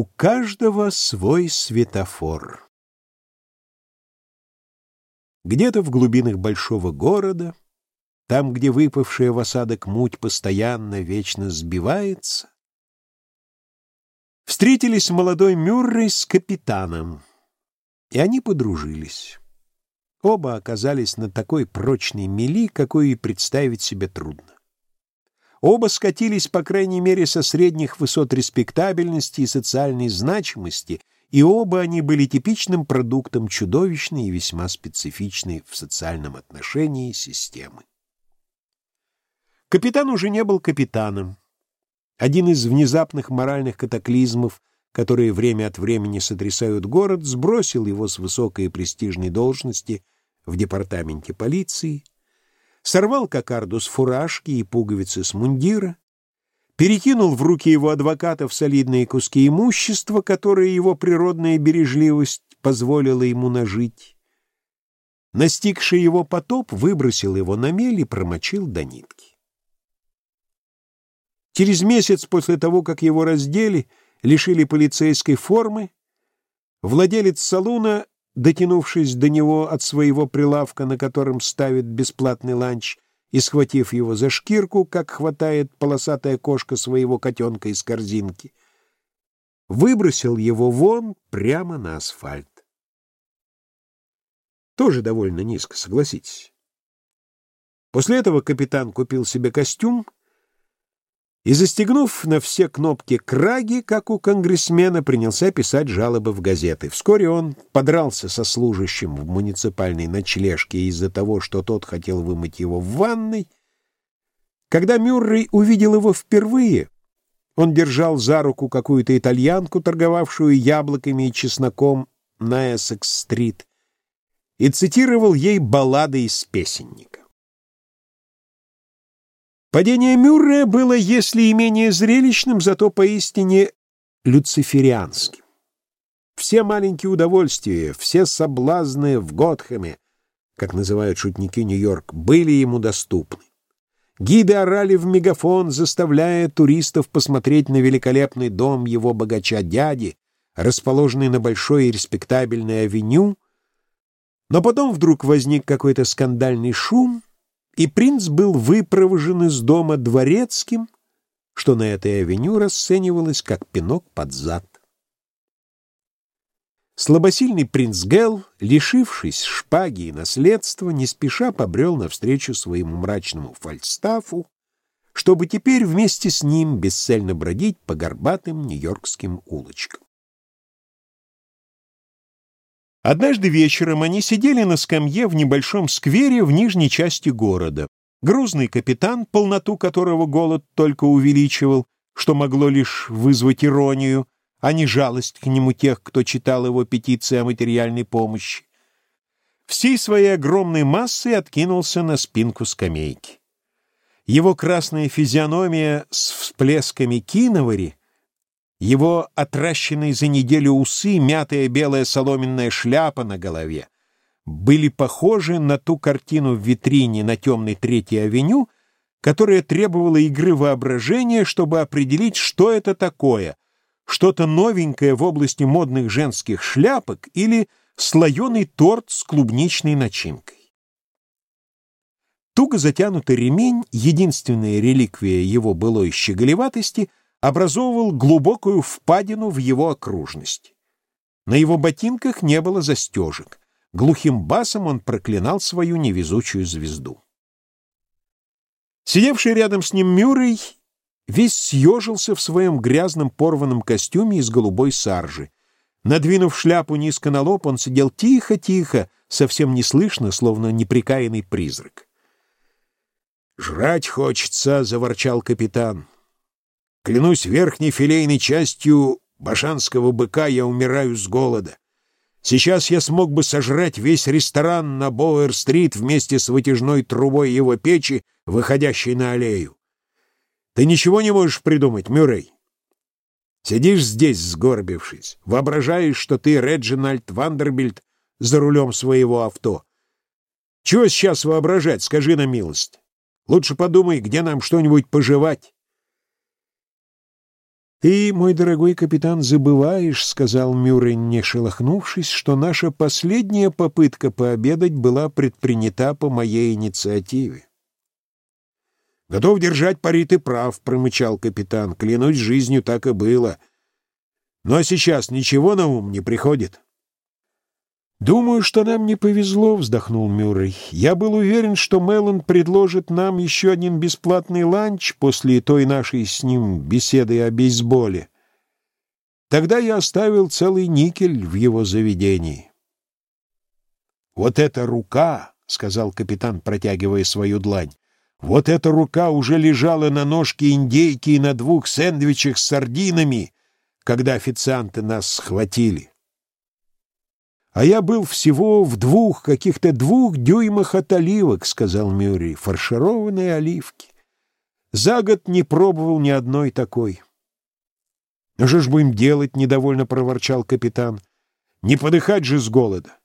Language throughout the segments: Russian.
У каждого свой светофор. Где-то в глубинах большого города, там, где выпавшая в осадок муть постоянно, вечно сбивается, встретились молодой Мюррей с капитаном, и они подружились. Оба оказались на такой прочной мели, какой и представить себе трудно. Оба скатились, по крайней мере, со средних высот респектабельности и социальной значимости, и оба они были типичным продуктом чудовищной и весьма специфичной в социальном отношении системы. Капитан уже не был капитаном. Один из внезапных моральных катаклизмов, которые время от времени сотрясают город, сбросил его с высокой и престижной должности в департаменте полиции — сорвал кокарду с фуражки и пуговицы с мундира, перекинул в руки его адвокатов солидные куски имущества, которые его природная бережливость позволила ему нажить. Настигший его потоп выбросил его на мель и промочил до нитки. Через месяц после того, как его раздели, лишили полицейской формы, владелец салуна дотянувшись до него от своего прилавка, на котором ставит бесплатный ланч, и схватив его за шкирку, как хватает полосатая кошка своего котенка из корзинки, выбросил его вон прямо на асфальт. Тоже довольно низко, согласитесь. После этого капитан купил себе костюм, и, застегнув на все кнопки краги, как у конгрессмена, принялся писать жалобы в газеты. Вскоре он подрался со служащим в муниципальной ночлежке из-за того, что тот хотел вымыть его в ванной. Когда Мюррей увидел его впервые, он держал за руку какую-то итальянку, торговавшую яблоками и чесноком на Эссекс-стрит, и цитировал ей баллады из песенника. Падение Мюррея было, если и менее зрелищным, зато поистине люциферианским. Все маленькие удовольствия, все соблазны в Готхэме, как называют шутники Нью-Йорк, были ему доступны. Гиды орали в мегафон, заставляя туристов посмотреть на великолепный дом его богача-дяди, расположенный на большой и респектабельной авеню, но потом вдруг возник какой-то скандальный шум — и принц был выпровожен из дома дворецким, что на этой авеню расценивалось как пинок под зад. Слабосильный принц Гел, лишившись шпаги и наследства, не спеша побрел навстречу своему мрачному фальстафу, чтобы теперь вместе с ним бесцельно бродить по горбатым нью-йоркским улочкам. Однажды вечером они сидели на скамье в небольшом сквере в нижней части города. Грузный капитан, полноту которого голод только увеличивал, что могло лишь вызвать иронию, а не жалость к нему тех, кто читал его петиции о материальной помощи, всей своей огромной массой откинулся на спинку скамейки. Его красная физиономия с всплесками киновари его отращенные за неделю усы, мятая белая соломенная шляпа на голове были похожи на ту картину в витрине на темной Третьей авеню, которая требовала игры воображения, чтобы определить, что это такое, что-то новенькое в области модных женских шляпок или слоеный торт с клубничной начинкой. Туго затянутый ремень, единственная реликвия его былой щеголеватости — образовывал глубокую впадину в его окружности. На его ботинках не было застежек. Глухим басом он проклинал свою невезучую звезду. Сидевший рядом с ним Мюррей весь съежился в своем грязном порванном костюме из голубой саржи. Надвинув шляпу низко на лоб, он сидел тихо-тихо, совсем неслышно, словно неприкаянный призрак. «Жрать хочется», — заворчал капитан. Клянусь верхней филейной частью башанского быка, я умираю с голода. Сейчас я смог бы сожрать весь ресторан на Боуэр-стрит вместе с вытяжной трубой его печи, выходящей на аллею. Ты ничего не можешь придумать, Мюррей? Сидишь здесь, сгорбившись, воображаешь, что ты Реджинальд Вандербильд за рулем своего авто. Чего сейчас воображать, скажи на милость. Лучше подумай, где нам что-нибудь пожевать. «Ты, мой дорогой капитан, забываешь, — сказал Мюррей, не шелохнувшись, — что наша последняя попытка пообедать была предпринята по моей инициативе». «Готов держать пари, ты прав», — промычал капитан. «Клянусь жизнью, так и было. А сейчас ничего на ум не приходит?» «Думаю, что нам не повезло», — вздохнул Мюррей. «Я был уверен, что Меллон предложит нам еще один бесплатный ланч после той нашей с ним беседы о бейсболе. Тогда я оставил целый никель в его заведении». «Вот эта рука», — сказал капитан, протягивая свою длань, «вот эта рука уже лежала на ножке индейки и на двух сэндвичах с сардинами, когда официанты нас схватили» а я был всего в двух, каких-то двух дюймах от оливок, — сказал Мюррей, — фаршированные оливки. За год не пробовал ни одной такой. — Ну что ж будем делать? — недовольно проворчал капитан. — Не подыхать же с голода.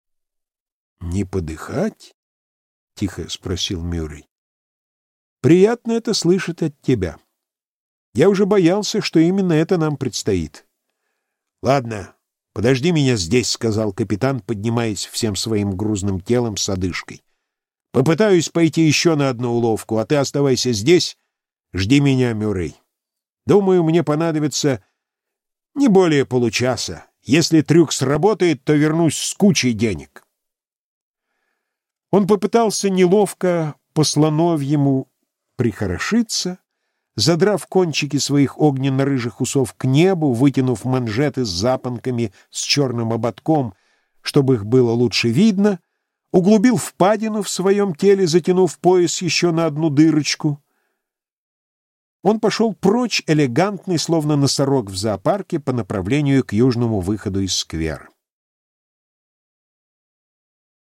— Не подыхать? — тихо спросил Мюррей. — Приятно это слышать от тебя. Я уже боялся, что именно это нам предстоит. — Ладно, «Подожди меня здесь», — сказал капитан, поднимаясь всем своим грузным телом с одышкой. «Попытаюсь пойти еще на одну уловку, а ты оставайся здесь, жди меня, Мюррей. Думаю, мне понадобится не более получаса. Если трюк сработает, то вернусь с кучей денег». Он попытался неловко по слоновьему прихорошиться, задрав кончики своих огненно-рыжих усов к небу, вытянув манжеты с запонками с черным ободком, чтобы их было лучше видно, углубил впадину в своем теле, затянув пояс еще на одну дырочку. Он пошел прочь, элегантный, словно носорог в зоопарке, по направлению к южному выходу из сквера.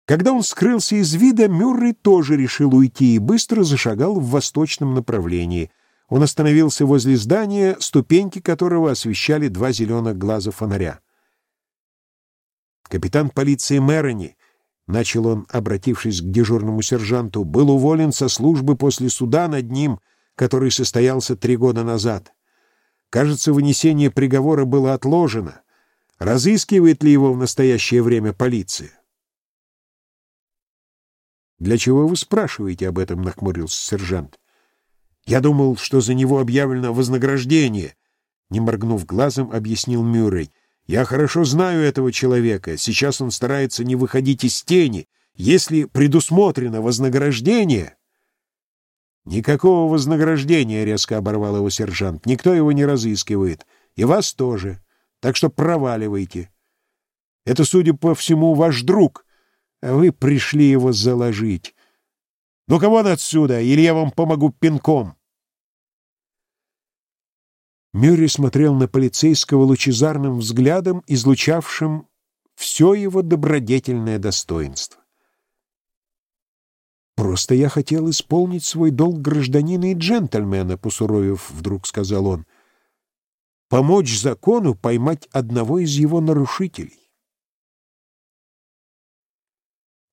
Когда он скрылся из вида, Мюррей тоже решил уйти и быстро зашагал в восточном направлении — он остановился возле здания, ступеньки которого освещали два зеленых глаза фонаря. «Капитан полиции Мэрони», — начал он, обратившись к дежурному сержанту, — «был уволен со службы после суда над ним, который состоялся три года назад. Кажется, вынесение приговора было отложено. Разыскивает ли его в настоящее время полиция?» «Для чего вы спрашиваете об этом?» — нахмурился сержант. Я думал, что за него объявлено вознаграждение. Не моргнув глазом, объяснил Мюррей. Я хорошо знаю этого человека. Сейчас он старается не выходить из тени. Если предусмотрено вознаграждение... Никакого вознаграждения, резко оборвал его сержант. Никто его не разыскивает. И вас тоже. Так что проваливайте. Это, судя по всему, ваш друг. А вы пришли его заложить. Ну-ка вон отсюда, или я вам помогу пинком. Мюррей смотрел на полицейского лучезарным взглядом, излучавшим все его добродетельное достоинство. «Просто я хотел исполнить свой долг гражданина и джентльмена», — посуровив, вдруг сказал он. «Помочь закону поймать одного из его нарушителей».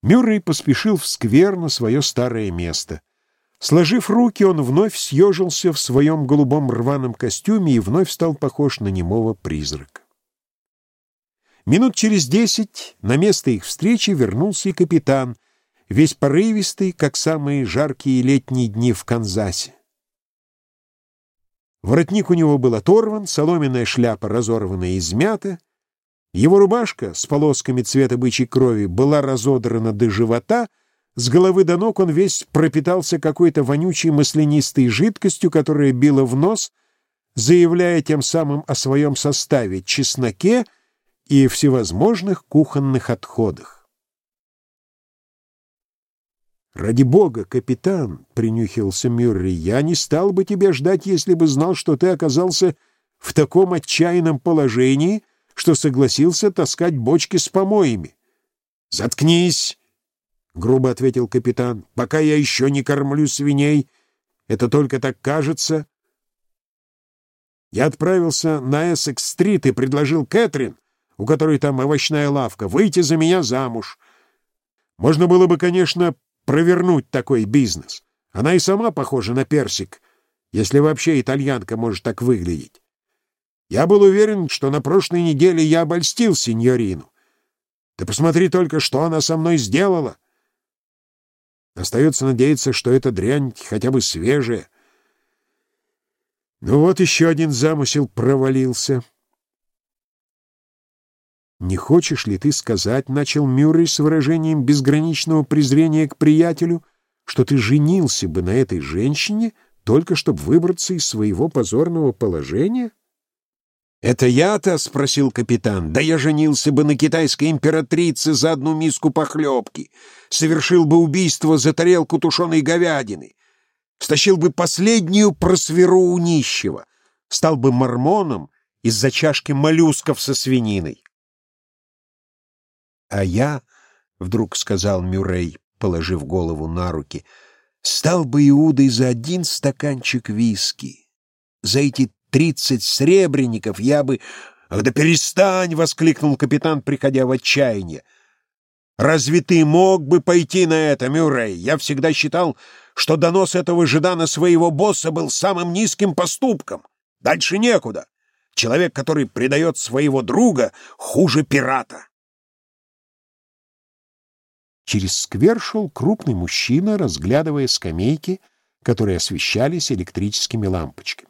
Мюррей поспешил в сквер на свое старое место. Сложив руки, он вновь съежился в своем голубом рваном костюме и вновь стал похож на немого призрака. Минут через десять на место их встречи вернулся и капитан, весь порывистый, как самые жаркие летние дни в Канзасе. Воротник у него был оторван, соломенная шляпа разорвана и измята, его рубашка с полосками цвета бычьей крови была разодрана до живота, с головы до ног он весь пропитался какой-то вонючей маслянистой жидкостью, которая била в нос, заявляя тем самым о своем составе, чесноке и всевозможных кухонных отходах. «Ради бога, капитан!» — принюхивался Мюррей. «Я не стал бы тебя ждать, если бы знал, что ты оказался в таком отчаянном положении, что согласился таскать бочки с помоями. «Заткнись!» — грубо ответил капитан. «Пока я еще не кормлю свиней. Это только так кажется». Я отправился на Эссекс-стрит и предложил Кэтрин, у которой там овощная лавка, выйти за меня замуж. Можно было бы, конечно, провернуть такой бизнес. Она и сама похожа на персик. если вообще итальянка может так выглядеть. Я был уверен, что на прошлой неделе я обольстил сеньорину. Ты посмотри только, что она со мной сделала. Остается надеяться, что эта дрянь хотя бы свежая. Ну вот еще один замысел провалился. «Не хочешь ли ты сказать, — начал Мюррей с выражением безграничного презрения к приятелю, — что ты женился бы на этой женщине, только чтобы выбраться из своего позорного положения?» «Это я-то?» — спросил капитан. «Да я женился бы на китайской императрице за одну миску похлебки, совершил бы убийство за тарелку тушеной говядины, стащил бы последнюю просверу у нищего, стал бы мормоном из-за чашки моллюсков со свининой». «А я», — вдруг сказал Мюррей, положив голову на руки, — «стал бы Иудой за один стаканчик виски, за эти тридцать сребреников я бы... «Ах, да перестань!» — воскликнул капитан, приходя в отчаяние. «Разве ты мог бы пойти на это, Мюррей? Я всегда считал, что донос этого жидана своего босса был самым низким поступком. Дальше некуда. Человек, который предает своего друга, хуже пирата». Через сквер шел крупный мужчина, разглядывая скамейки, которые освещались электрическими лампочками.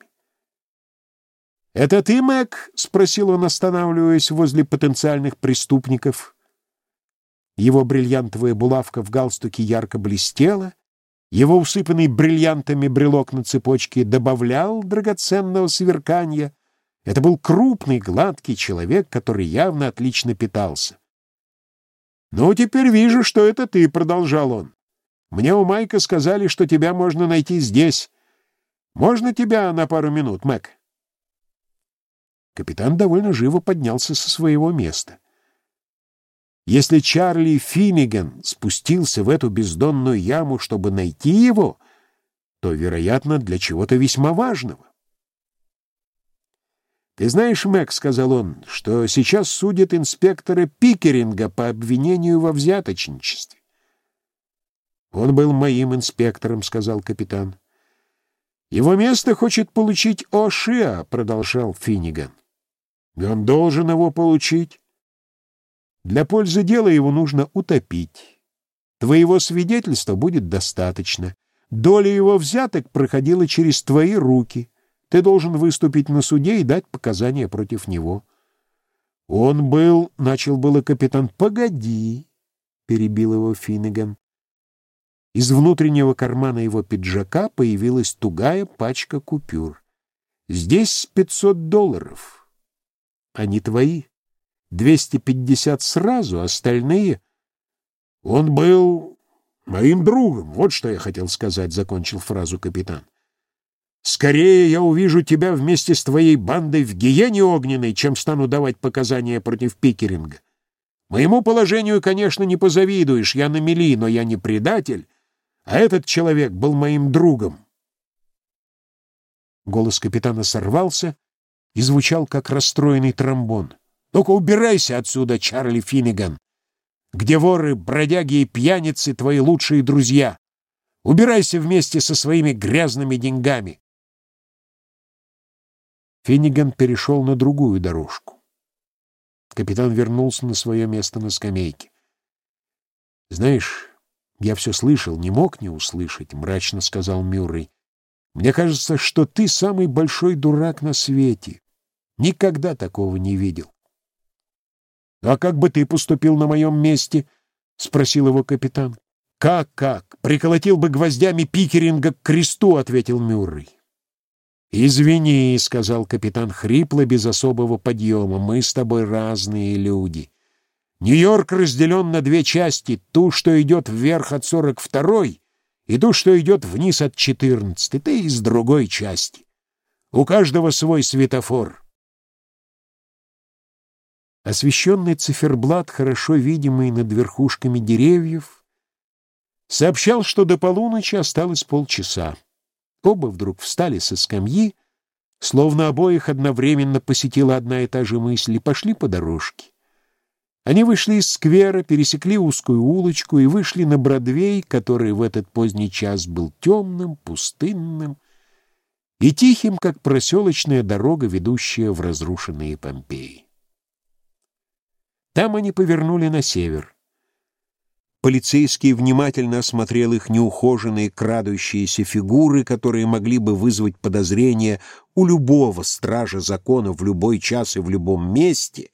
«Это ты, Мэг?» — спросил он, останавливаясь возле потенциальных преступников. Его бриллиантовая булавка в галстуке ярко блестела, его усыпанный бриллиантами брелок на цепочке добавлял драгоценного сверкания. Это был крупный, гладкий человек, который явно отлично питался. «Ну, теперь вижу, что это ты», — продолжал он. «Мне у Майка сказали, что тебя можно найти здесь. Можно тебя на пару минут, Мэг?» Капитан довольно живо поднялся со своего места. Если Чарли Финниган спустился в эту бездонную яму, чтобы найти его, то, вероятно, для чего-то весьма важного. «Ты знаешь, Мэг, — сказал он, — что сейчас судят инспектора Пикеринга по обвинению во взяточничестве». «Он был моим инспектором», — сказал капитан. «Его место хочет получить Ошиа», — продолжал Финниган. И он должен его получить. Для пользы дела его нужно утопить. Твоего свидетельства будет достаточно. Доля его взяток проходила через твои руки. Ты должен выступить на суде и дать показания против него. Он был, — начал было капитан, — погоди, — перебил его Финнеган. Из внутреннего кармана его пиджака появилась тугая пачка купюр. Здесь пятьсот долларов они твои. Двести пятьдесят сразу, остальные... Он был моим другом, вот что я хотел сказать, — закончил фразу капитан. Скорее я увижу тебя вместе с твоей бандой в гиене огненной, чем стану давать показания против Пикеринга. Моему положению, конечно, не позавидуешь, я на мели, но я не предатель, а этот человек был моим другом. Голос капитана сорвался, и звучал, как расстроенный тромбон. «Только убирайся отсюда, Чарли Финниган, где воры, бродяги и пьяницы — твои лучшие друзья. Убирайся вместе со своими грязными деньгами». Финниган перешел на другую дорожку. Капитан вернулся на свое место на скамейке. «Знаешь, я все слышал, не мог не услышать», — мрачно сказал Мюррей. «Мне кажется, что ты самый большой дурак на свете. Никогда такого не видел. — А как бы ты поступил на моем месте? — спросил его капитан. — Как, как? Приколотил бы гвоздями Пикеринга к кресту, — ответил Мюррей. — Извини, — сказал капитан хрипло, без особого подъема, — мы с тобой разные люди. Нью-Йорк разделен на две части, ту, что идет вверх от сорок второй, и ту, что идет вниз от четырнадцатой. Ты из другой части. У каждого свой светофор. Освещенный циферблат, хорошо видимый над верхушками деревьев, сообщал, что до полуночи осталось полчаса. Оба вдруг встали со скамьи, словно обоих одновременно посетила одна и та же мысль, и пошли по дорожке. Они вышли из сквера, пересекли узкую улочку и вышли на Бродвей, который в этот поздний час был темным, пустынным и тихим, как проселочная дорога, ведущая в разрушенные Помпеи. Там они повернули на север. Полицейский внимательно осмотрел их неухоженные, крадущиеся фигуры, которые могли бы вызвать подозрение у любого стража закона в любой час и в любом месте,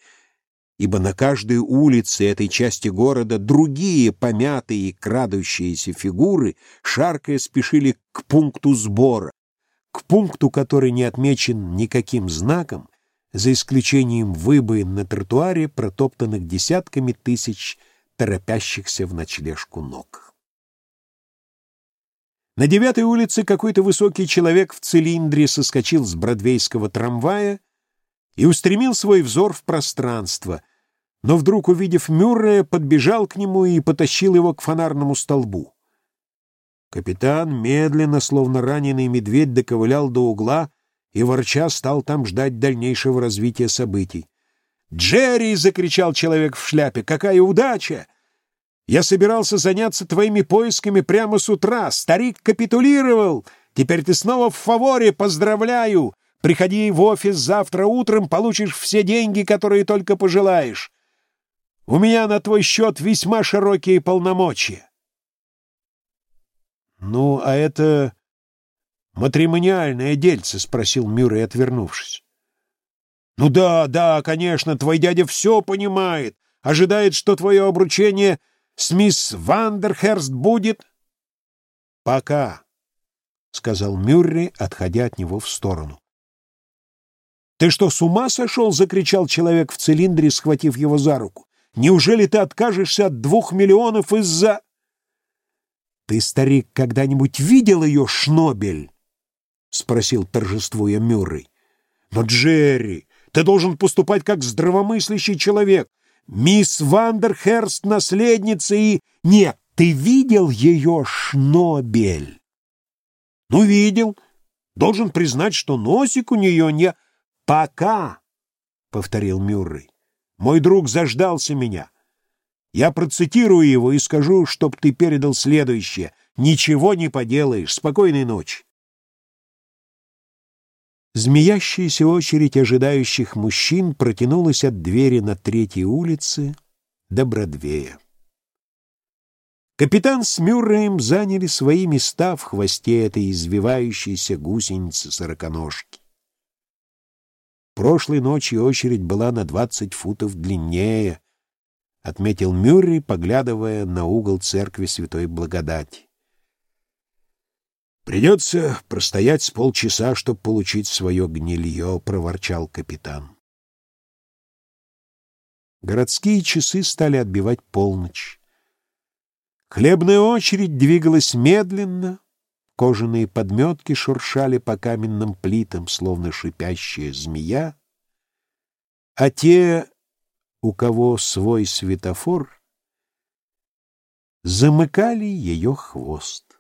ибо на каждой улице этой части города другие помятые, крадущиеся фигуры, шаркая, спешили к пункту сбора, к пункту, который не отмечен никаким знаком, за исключением выбоин на тротуаре, протоптанных десятками тысяч торопящихся в ночлежку ног. На девятой улице какой-то высокий человек в цилиндре соскочил с бродвейского трамвая и устремил свой взор в пространство, но вдруг, увидев Мюррея, подбежал к нему и потащил его к фонарному столбу. Капитан медленно, словно раненый медведь, доковылял до угла и, ворча, стал там ждать дальнейшего развития событий. «Джерри!» — закричал человек в шляпе. «Какая удача! Я собирался заняться твоими поисками прямо с утра. Старик капитулировал. Теперь ты снова в фаворе. Поздравляю! Приходи в офис завтра утром, получишь все деньги, которые только пожелаешь. У меня на твой счет весьма широкие полномочия». «Ну, а это матримониальное дельце?» — спросил Мюррей, отвернувшись. «Ну да, да, конечно, твой дядя все понимает, ожидает, что твое обручение с мисс Вандерхерст будет...» «Пока», — сказал Мюррей, отходя от него в сторону. «Ты что, с ума сошел?» — закричал человек в цилиндре, схватив его за руку. «Неужели ты откажешься от двух миллионов из-за...» «Ты, старик, когда-нибудь видел ее, Шнобель?» — спросил торжествуя Мюррей. «Но, Джерри, ты должен поступать как здравомыслящий человек. Мисс Вандерхерст — наследница и... Нет, ты видел ее, Шнобель?» «Ну, видел. Должен признать, что носик у нее не...» «Пока», — повторил Мюррей. «Мой друг заждался меня. Я процитирую его и скажу, чтоб ты передал следующее. Ничего не поделаешь. Спокойной ночи. Змеящаяся очередь ожидающих мужчин протянулась от двери на третьей улице до Бродвея. Капитан с Мюрреем заняли свои места в хвосте этой извивающейся гусеницы-сороконожки. Прошлой ночью очередь была на двадцать футов длиннее, — отметил Мюррей, поглядывая на угол церкви Святой Благодати. «Придется простоять с полчаса, чтобы получить свое гнилье», — проворчал капитан. Городские часы стали отбивать полночь. Хлебная очередь двигалась медленно, кожаные подметки шуршали по каменным плитам, словно шипящая змея, а те у кого свой светофор, замыкали ее хвост.